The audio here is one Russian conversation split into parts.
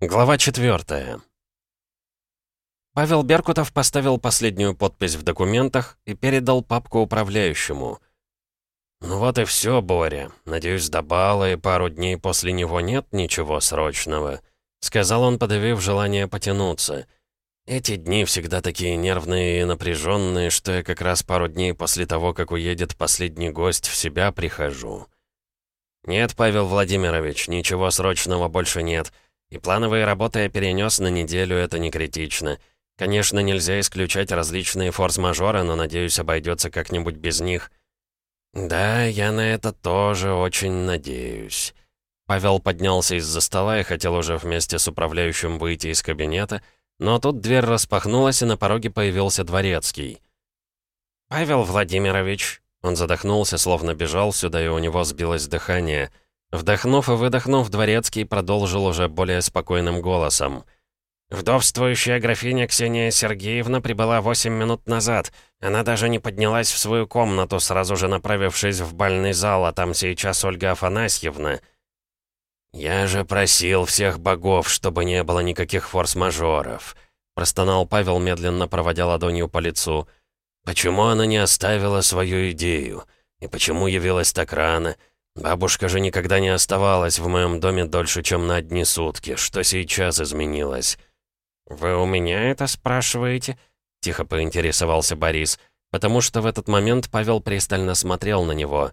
Глава 4 Павел Беркутов поставил последнюю подпись в документах и передал папку управляющему. «Ну вот и все, Боря. Надеюсь, до бала и пару дней после него нет ничего срочного», — сказал он, подавив желание потянуться. «Эти дни всегда такие нервные и напряженные, что я как раз пару дней после того, как уедет последний гость, в себя прихожу». «Нет, Павел Владимирович, ничего срочного больше нет». И плановые работы я перенес на неделю, это не критично. Конечно, нельзя исключать различные форс-мажоры, но, надеюсь, обойдется как-нибудь без них. Да, я на это тоже очень надеюсь. Павел поднялся из-за стола и хотел уже вместе с управляющим выйти из кабинета, но тут дверь распахнулась, и на пороге появился дворецкий. «Павел Владимирович», он задохнулся, словно бежал сюда, и у него сбилось дыхание — Вдохнув и выдохнув, Дворецкий продолжил уже более спокойным голосом. «Вдовствующая графиня Ксения Сергеевна прибыла восемь минут назад. Она даже не поднялась в свою комнату, сразу же направившись в бальный зал, а там сейчас Ольга Афанасьевна». «Я же просил всех богов, чтобы не было никаких форс-мажоров», простонал Павел, медленно проводя ладонью по лицу. «Почему она не оставила свою идею? И почему явилась так рано?» Бабушка же никогда не оставалась в моем доме дольше, чем на одни сутки. Что сейчас изменилось? «Вы у меня это спрашиваете?» — тихо поинтересовался Борис, потому что в этот момент Павел пристально смотрел на него.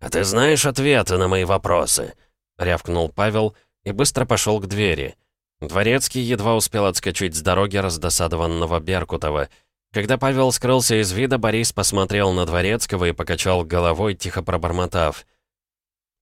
«А ты знаешь ответы на мои вопросы?» — рявкнул Павел и быстро пошел к двери. Дворецкий едва успел отскочить с дороги раздосадованного Беркутова. Когда Павел скрылся из вида, Борис посмотрел на Дворецкого и покачал головой, тихо пробормотав —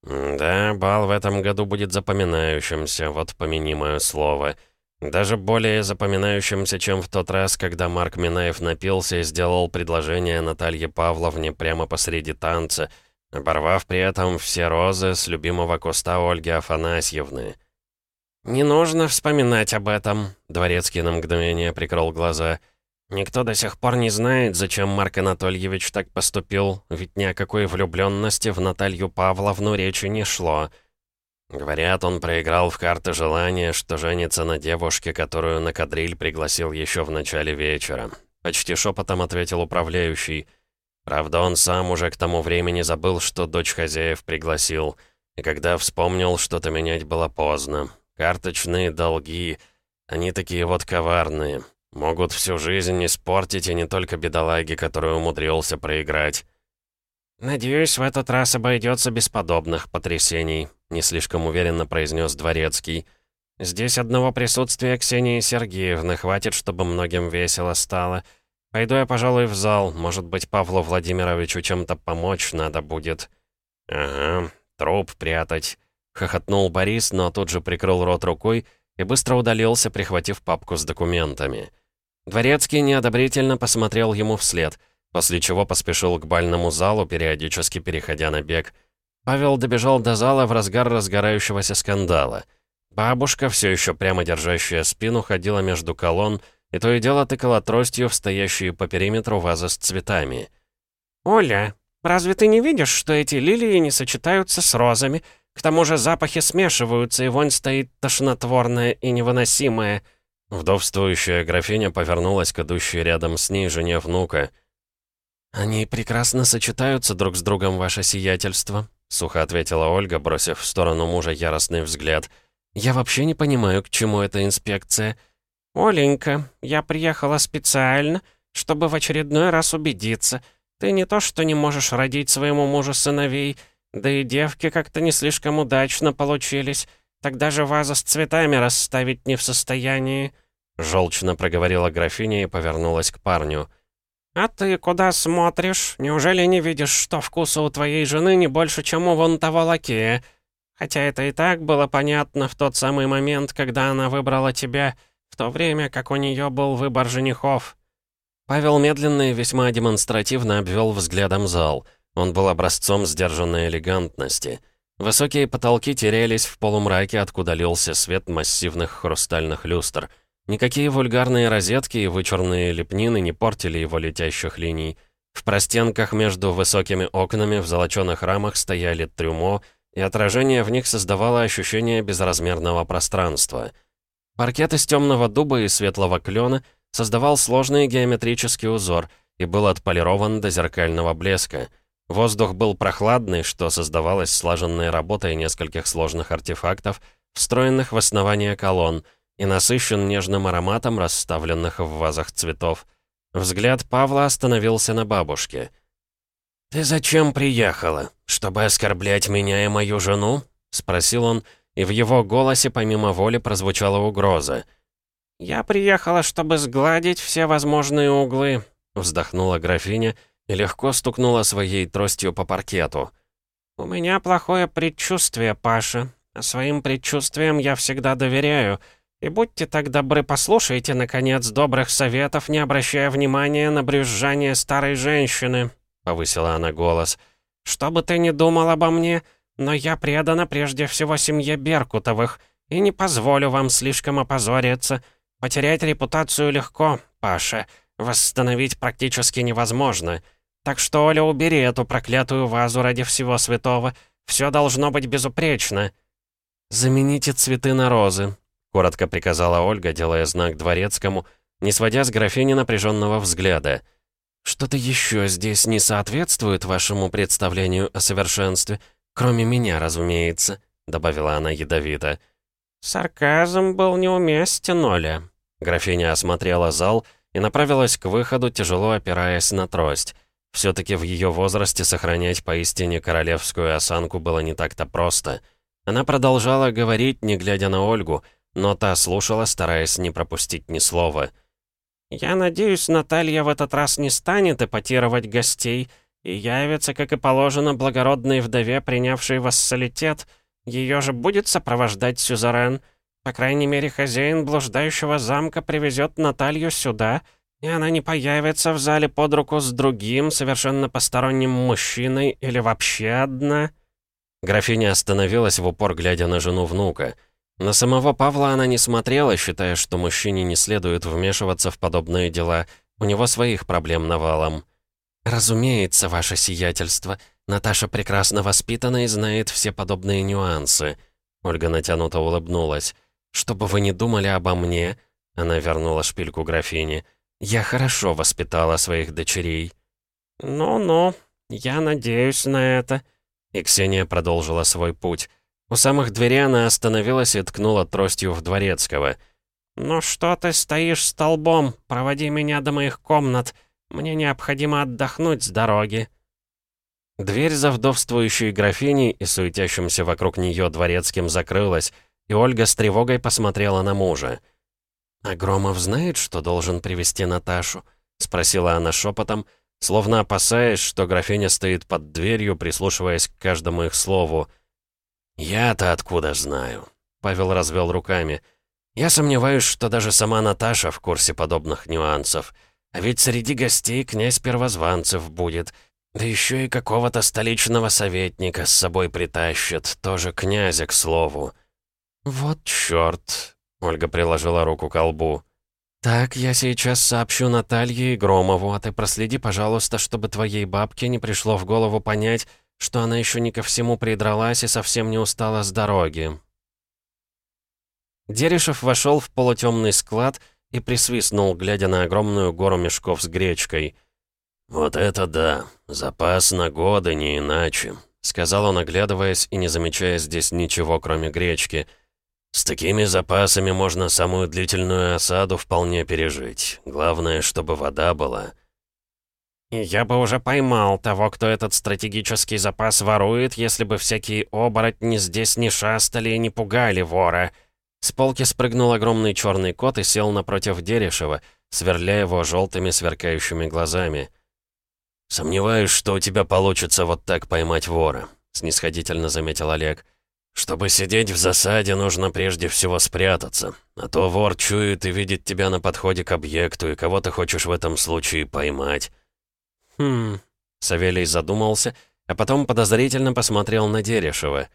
«Да, бал в этом году будет запоминающимся, вот помяни мое слово. Даже более запоминающимся, чем в тот раз, когда Марк Минаев напился и сделал предложение Наталье Павловне прямо посреди танца, оборвав при этом все розы с любимого куста Ольги Афанасьевны». «Не нужно вспоминать об этом», — Дворецкий на мгновение прикрыл глаза — Никто до сих пор не знает, зачем Марк Анатольевич так поступил, ведь ни о какой влюбленности в Наталью Павловну речи не шло. Говорят, он проиграл в карты желание, что женится на девушке, которую на кадриль пригласил еще в начале вечера. Почти шепотом ответил управляющий. Правда, он сам уже к тому времени забыл, что дочь хозяев пригласил. И когда вспомнил, что-то менять было поздно. Карточные долги, они такие вот коварные. Могут всю жизнь испортить, и не только бедолаги, которые умудрился проиграть. «Надеюсь, в этот раз обойдется без подобных потрясений», — не слишком уверенно произнес Дворецкий. «Здесь одного присутствия Ксении Сергеевны хватит, чтобы многим весело стало. Пойду я, пожалуй, в зал. Может быть, Павлу Владимировичу чем-то помочь надо будет». «Ага, труп прятать», — хохотнул Борис, но тут же прикрыл рот рукой и быстро удалился, прихватив папку с документами. Дворецкий неодобрительно посмотрел ему вслед, после чего поспешил к бальному залу, периодически переходя на бег. Павел добежал до зала в разгар разгорающегося скандала. Бабушка, все еще прямо держащая спину, ходила между колонн и то и дело тыкала тростью в стоящие по периметру вазы с цветами. «Оля, разве ты не видишь, что эти лилии не сочетаются с розами? К тому же запахи смешиваются, и вонь стоит тошнотворная и невыносимая», Вдовствующая графиня повернулась к идущей рядом с ней жене внука. «Они прекрасно сочетаются друг с другом, ваше сиятельство», — сухо ответила Ольга, бросив в сторону мужа яростный взгляд. «Я вообще не понимаю, к чему эта инспекция». «Оленька, я приехала специально, чтобы в очередной раз убедиться. Ты не то что не можешь родить своему мужу сыновей, да и девки как-то не слишком удачно получились. Тогда же вазу с цветами расставить не в состоянии». Желчно проговорила графиня и повернулась к парню. «А ты куда смотришь? Неужели не видишь, что вкуса у твоей жены не больше, чем у вон того лакея? Хотя это и так было понятно в тот самый момент, когда она выбрала тебя, в то время как у нее был выбор женихов». Павел медленно и весьма демонстративно обвел взглядом зал. Он был образцом сдержанной элегантности. Высокие потолки терялись в полумраке, откуда лился свет массивных хрустальных люстр — Никакие вульгарные розетки и вычурные лепнины не портили его летящих линий. В простенках между высокими окнами в золочёных рамах стояли трюмо, и отражение в них создавало ощущение безразмерного пространства. Паркет из темного дуба и светлого клена создавал сложный геометрический узор и был отполирован до зеркального блеска. Воздух был прохладный, что создавалось слаженной работой нескольких сложных артефактов, встроенных в основание колонн, и насыщен нежным ароматом расставленных в вазах цветов. Взгляд Павла остановился на бабушке. «Ты зачем приехала? Чтобы оскорблять меня и мою жену?» — спросил он, и в его голосе помимо воли прозвучала угроза. «Я приехала, чтобы сгладить все возможные углы», — вздохнула графиня и легко стукнула своей тростью по паркету. «У меня плохое предчувствие, Паша. Своим предчувствиям я всегда доверяю. И будьте так добры, послушайте, наконец, добрых советов, не обращая внимания на брюзжание старой женщины», — повысила она голос. «Что бы ты ни думал обо мне, но я предана прежде всего семье Беркутовых и не позволю вам слишком опозориться. Потерять репутацию легко, Паша, восстановить практически невозможно. Так что, Оля, убери эту проклятую вазу ради всего святого. Все должно быть безупречно». «Замените цветы на розы», — коротко приказала Ольга, делая знак дворецкому, не сводя с графини напряженного взгляда. «Что-то еще здесь не соответствует вашему представлению о совершенстве, кроме меня, разумеется», — добавила она ядовито. «Сарказм был неуместен, Оля». Графиня осмотрела зал и направилась к выходу, тяжело опираясь на трость. Все-таки в ее возрасте сохранять поистине королевскую осанку было не так-то просто — она продолжала говорить, не глядя на Ольгу, но та слушала, стараясь не пропустить ни слова. «Я надеюсь, Наталья в этот раз не станет эпатировать гостей и явится, как и положено, благородной вдове, принявшей вассалитет. Ее же будет сопровождать сюзерен. По крайней мере, хозяин блуждающего замка привезет Наталью сюда, и она не появится в зале под руку с другим, совершенно посторонним мужчиной или вообще одна». Графиня остановилась в упор, глядя на жену внука. На самого Павла она не смотрела, считая, что мужчине не следует вмешиваться в подобные дела. У него своих проблем навалом. «Разумеется, ваше сиятельство. Наташа прекрасно воспитана и знает все подобные нюансы». Ольга натянуто улыбнулась. «Что бы вы ни думали обо мне...» Она вернула шпильку графине. «Я хорошо воспитала своих дочерей». «Ну-ну, я надеюсь на это», и Ксения продолжила свой путь. У самых дверей она остановилась и ткнула тростью в Дворецкого. «Ну что ты стоишь столбом? Проводи меня до моих комнат. Мне необходимо отдохнуть с дороги». Дверь за вдовствующей графиней и суетящимся вокруг нее дворецким закрылась, и Ольга с тревогой посмотрела на мужа. «А знает, что должен привести Наташу?» — спросила она шепотом, — словно опасаясь, что графиня стоит под дверью, прислушиваясь к каждому их слову. «Я-то откуда знаю?» Павел развел руками. «Я сомневаюсь, что даже сама Наташа в курсе подобных нюансов. А ведь среди гостей князь Первозванцев будет. Да еще и какого-то столичного советника с собой притащат, тоже князя, к слову». «Вот чёрт!» — Ольга приложила руку к колбу. «Так, я сейчас сообщу Наталье и Громову, а ты проследи, пожалуйста, чтобы твоей бабке не пришло в голову понять, что она еще не ко всему придралась и совсем не устала с дороги». Дерешев вошел в полутемный склад и присвистнул, глядя на огромную гору мешков с гречкой. «Вот это да! Запас на годы, не иначе», — сказал он, оглядываясь и не замечая здесь ничего, кроме гречки — с такими запасами можно самую длительную осаду вполне пережить. Главное, чтобы вода была. Я бы уже поймал того, кто этот стратегический запас ворует, если бы всякие оборотни здесь не шастали и не пугали вора. С полки спрыгнул огромный черный кот и сел напротив Дерешева, сверля его желтыми сверкающими глазами. «Сомневаюсь, что у тебя получится вот так поймать вора», — снисходительно заметил Олег. «Чтобы сидеть в засаде, нужно прежде всего спрятаться. А то вор чует и видит тебя на подходе к объекту, и кого ты хочешь в этом случае поймать». «Хм...» — Савелий задумался, а потом подозрительно посмотрел на Дерешева.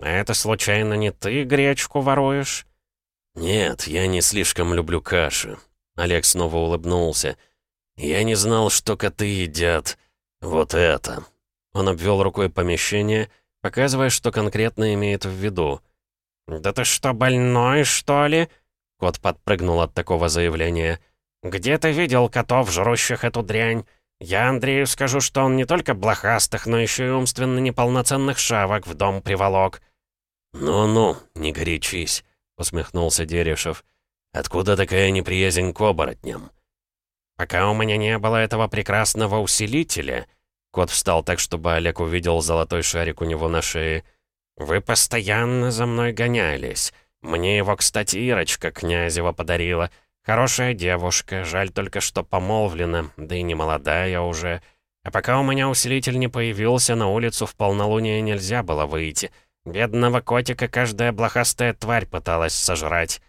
«А это случайно не ты гречку воруешь?» «Нет, я не слишком люблю каши». Олег снова улыбнулся. «Я не знал, что коты едят. Вот это». Он обвел рукой помещение — показывая, что конкретно имеет в виду. «Да ты что, больной, что ли?» Кот подпрыгнул от такого заявления. «Где ты видел котов, жрущих эту дрянь? Я Андрею скажу, что он не только блохастых, но еще и умственно неполноценных шавок в дом приволок». «Ну-ну, не горячись», — усмехнулся Дерешев. «Откуда такая неприязнь к оборотням?» «Пока у меня не было этого прекрасного усилителя...» Кот встал так, чтобы Олег увидел золотой шарик у него на шее. «Вы постоянно за мной гонялись. Мне его, кстати, Ирочка Князева подарила. Хорошая девушка, жаль только, что помолвлена, да и не молодая уже. А пока у меня усилитель не появился, на улицу в полнолуние нельзя было выйти. Бедного котика каждая блохастая тварь пыталась сожрать».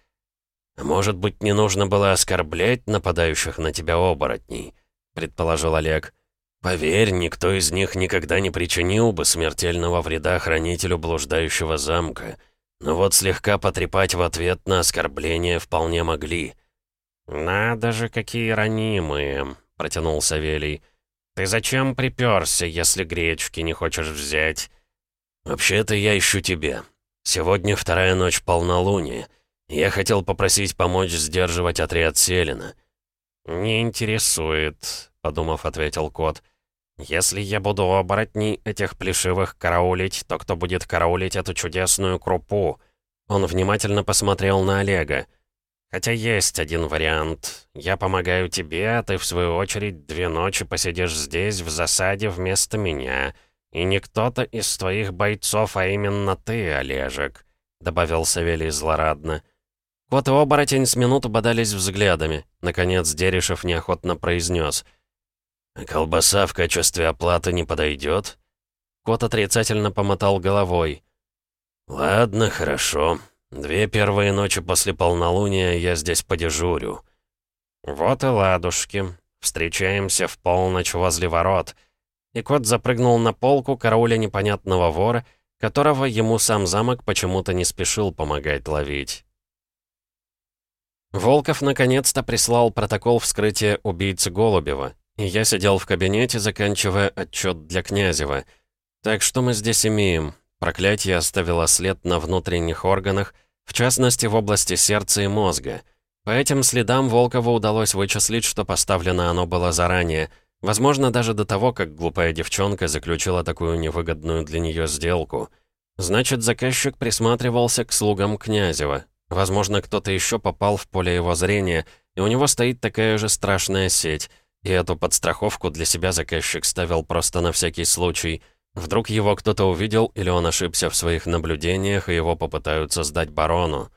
«А «Может быть, не нужно было оскорблять нападающих на тебя оборотней?» — предположил Олег. «Поверь, никто из них никогда не причинил бы смертельного вреда хранителю блуждающего замка. Но вот слегка потрепать в ответ на оскорбление вполне могли». «Надо же, какие ранимые!» — протянул Савелий. «Ты зачем приперся, если гречки не хочешь взять?» «Вообще-то я ищу тебя. Сегодня вторая ночь полнолуния. Я хотел попросить помочь сдерживать отряд Селина». «Не интересует», — подумав, ответил кот. «Если я буду оборотней этих плешивых караулить, то кто будет караулить эту чудесную крупу?» Он внимательно посмотрел на Олега. «Хотя есть один вариант. Я помогаю тебе, а ты, в свою очередь, две ночи посидишь здесь, в засаде, вместо меня. И не кто-то из твоих бойцов, а именно ты, Олежек», — добавил Савелий злорадно. Кот и оборотень с минуту бодались взглядами. Наконец Дерешев неохотно произнес — «Колбаса в качестве оплаты не подойдет?» Кот отрицательно помотал головой. «Ладно, хорошо. Две первые ночи после полнолуния я здесь подежурю». «Вот и ладушки. Встречаемся в полночь возле ворот». И кот запрыгнул на полку карауля непонятного вора, которого ему сам замок почему-то не спешил помогать ловить. Волков наконец-то прислал протокол вскрытия убийцы Голубева. И я сидел в кабинете, заканчивая отчет для Князева. Так что мы здесь имеем? Проклятие оставило след на внутренних органах, в частности, в области сердца и мозга. По этим следам Волкову удалось вычислить, что поставлено оно было заранее, возможно, даже до того, как глупая девчонка заключила такую невыгодную для нее сделку. Значит, заказчик присматривался к слугам Князева. Возможно, кто-то еще попал в поле его зрения, и у него стоит такая же страшная сеть — и эту подстраховку для себя заказчик ставил просто на всякий случай. Вдруг его кто-то увидел, или он ошибся в своих наблюдениях, и его попытаются сдать барону.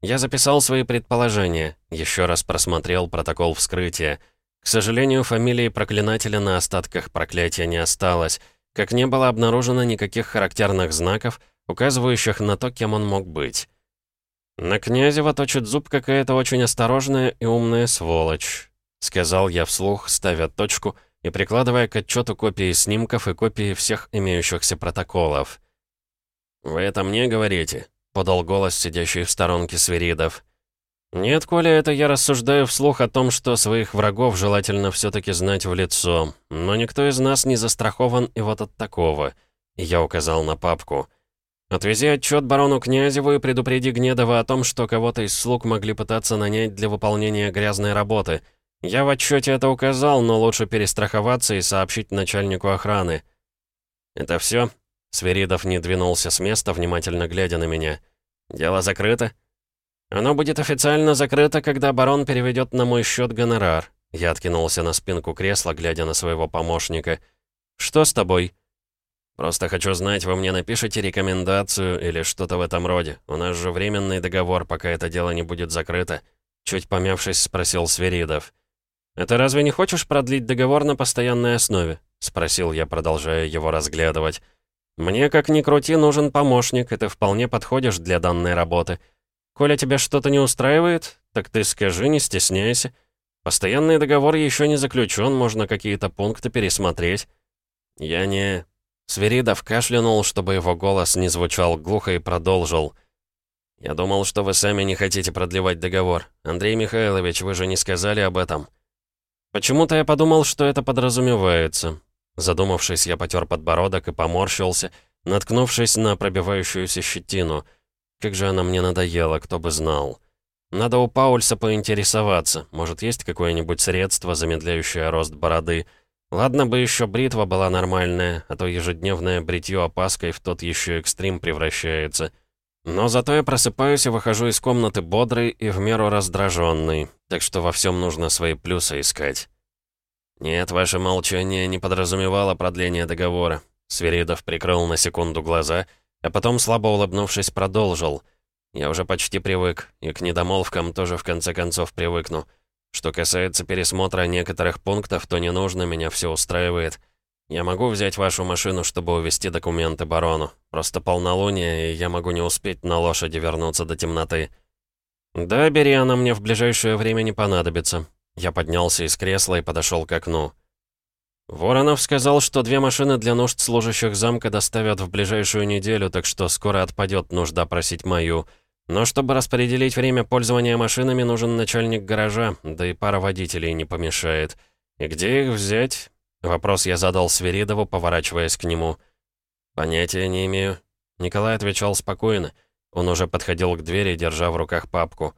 Я записал свои предположения, еще раз просмотрел протокол вскрытия. К сожалению, фамилии проклинателя на остатках проклятия не осталось, как не было обнаружено никаких характерных знаков, указывающих на то, кем он мог быть. На Князева точит зуб какая-то очень осторожная и умная сволочь. — сказал я вслух, ставя точку и прикладывая к отчету копии снимков и копии всех имеющихся протоколов. «Вы это мне говорите?» — подал голос сидящий в сторонке Свиридов. «Нет, Коля, это я рассуждаю вслух о том, что своих врагов желательно все таки знать в лицо, но никто из нас не застрахован и вот от такого». И я указал на папку. «Отвези отчет барону Князеву и предупреди Гнедова о том, что кого-то из слуг могли пытаться нанять для выполнения грязной работы». «Я в отчете это указал, но лучше перестраховаться и сообщить начальнику охраны». «Это все? Сверидов не двинулся с места, внимательно глядя на меня. «Дело закрыто?» «Оно будет официально закрыто, когда барон переведет на мой счет гонорар». Я откинулся на спинку кресла, глядя на своего помощника. «Что с тобой?» «Просто хочу знать, вы мне напишите рекомендацию или что-то в этом роде. У нас же временный договор, пока это дело не будет закрыто». Чуть помявшись, спросил Сверидов. «Это разве не хочешь продлить договор на постоянной основе?» — спросил я, продолжая его разглядывать. «Мне, как ни крути, нужен помощник, и ты вполне подходишь для данной работы. Коля тебя что-то не устраивает, так ты скажи, не стесняйся. Постоянный договор еще не заключен, можно какие-то пункты пересмотреть». «Я не...» Сверидов кашлянул, чтобы его голос не звучал глухо и продолжил. «Я думал, что вы сами не хотите продлевать договор. Андрей Михайлович, вы же не сказали об этом». Почему-то я подумал, что это подразумевается. Задумавшись, я потер подбородок и поморщился, наткнувшись на пробивающуюся щетину. Как же она мне надоела, кто бы знал. Надо у Паульса поинтересоваться. Может, есть какое-нибудь средство, замедляющее рост бороды. Ладно бы еще бритва была нормальная, а то ежедневное бритье опаской в тот еще экстрим превращается. Но зато я просыпаюсь и выхожу из комнаты бодрый и в меру раздраженный, так что во всем нужно свои плюсы искать. «Нет, ваше молчание не подразумевало продление договора». Сверидов прикрыл на секунду глаза, а потом, слабо улыбнувшись, продолжил. «Я уже почти привык, и к недомолвкам тоже в конце концов привыкну. Что касается пересмотра некоторых пунктов, то не нужно, меня все устраивает. Я могу взять вашу машину, чтобы увезти документы барону. Просто полнолуние, и я могу не успеть на лошади вернуться до темноты». «Да, бери, она мне в ближайшее время не понадобится». Я поднялся из кресла и подошел к окну. Воронов сказал, что две машины для нужд служащих замка доставят в ближайшую неделю, так что скоро отпадет нужда просить мою. Но чтобы распределить время пользования машинами, нужен начальник гаража, да и пара водителей не помешает. И где их взять? Вопрос я задал Свиридову, поворачиваясь к нему. «Понятия не имею». Николай отвечал спокойно. Он уже подходил к двери, держа в руках папку.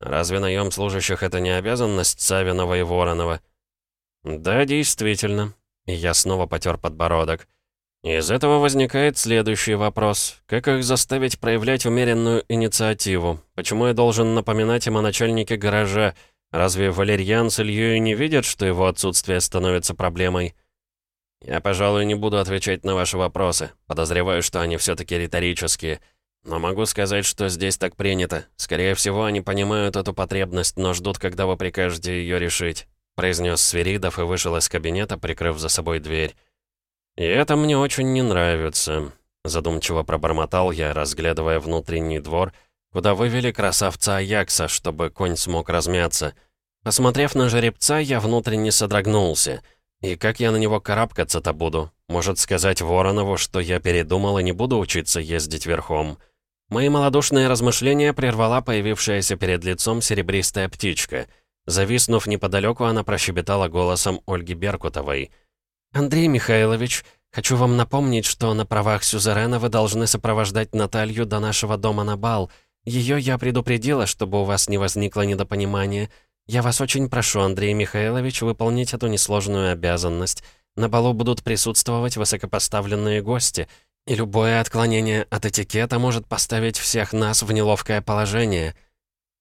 «Разве наем служащих — это не обязанность Савинова и Воронова?» «Да, действительно». И я снова потер подбородок. Из этого возникает следующий вопрос. Как их заставить проявлять умеренную инициативу? Почему я должен напоминать им о начальнике гаража? Разве Валерьян с Ильей не видят, что его отсутствие становится проблемой? Я, пожалуй, не буду отвечать на ваши вопросы. Подозреваю, что они все-таки риторические. Но могу сказать, что здесь так принято. Скорее всего, они понимают эту потребность, но ждут, когда вы прикажете ее решить», — произнес Свиридов и вышел из кабинета, прикрыв за собой дверь. «И это мне очень не нравится», — задумчиво пробормотал я, разглядывая внутренний двор, куда вывели красавца Аякса, чтобы конь смог размяться. Посмотрев на жеребца, я внутренне содрогнулся. И как я на него карабкаться-то буду? Может сказать Воронову, что я передумал и не буду учиться ездить верхом?» Мои малодушные размышления прервала появившаяся перед лицом серебристая птичка. Зависнув неподалеку, она прощебетала голосом Ольги Беркутовой — «Андрей Михайлович, хочу вам напомнить, что на правах сюзерена вы должны сопровождать Наталью до нашего дома на бал. Ее я предупредила, чтобы у вас не возникло недопонимания. Я вас очень прошу, Андрей Михайлович, выполнить эту несложную обязанность. На балу будут присутствовать высокопоставленные гости, и любое отклонение от этикета может поставить всех нас в неловкое положение».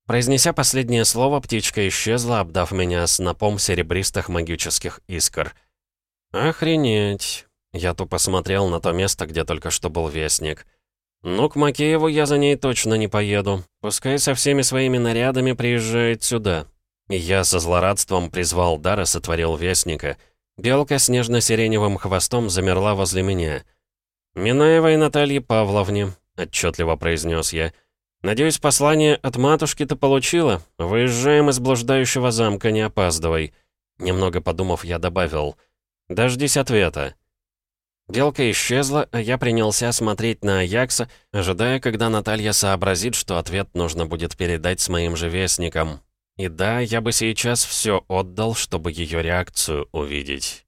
Произнеся последнее слово, птичка исчезла, обдав меня снопом серебристых магических искр. «Охренеть!» Я тупо смотрел на то место, где только что был Вестник. «Ну, к Макееву я за ней точно не поеду. Пускай со всеми своими нарядами приезжает сюда». Я со злорадством призвал дар и сотворил Вестника. Белка с нежно-сиреневым хвостом замерла возле меня. «Минаевой Наталье Павловне», — отчетливо произнес я. «Надеюсь, послание от матушки ты получила? Выезжаем из блуждающего замка, не опаздывай». Немного подумав, я добавил — Дождись ответа». Белка исчезла, а я принялся смотреть на Аякса, ожидая, когда Наталья сообразит, что ответ нужно будет передать с моим же вестником. И да, я бы сейчас все отдал, чтобы ее реакцию увидеть.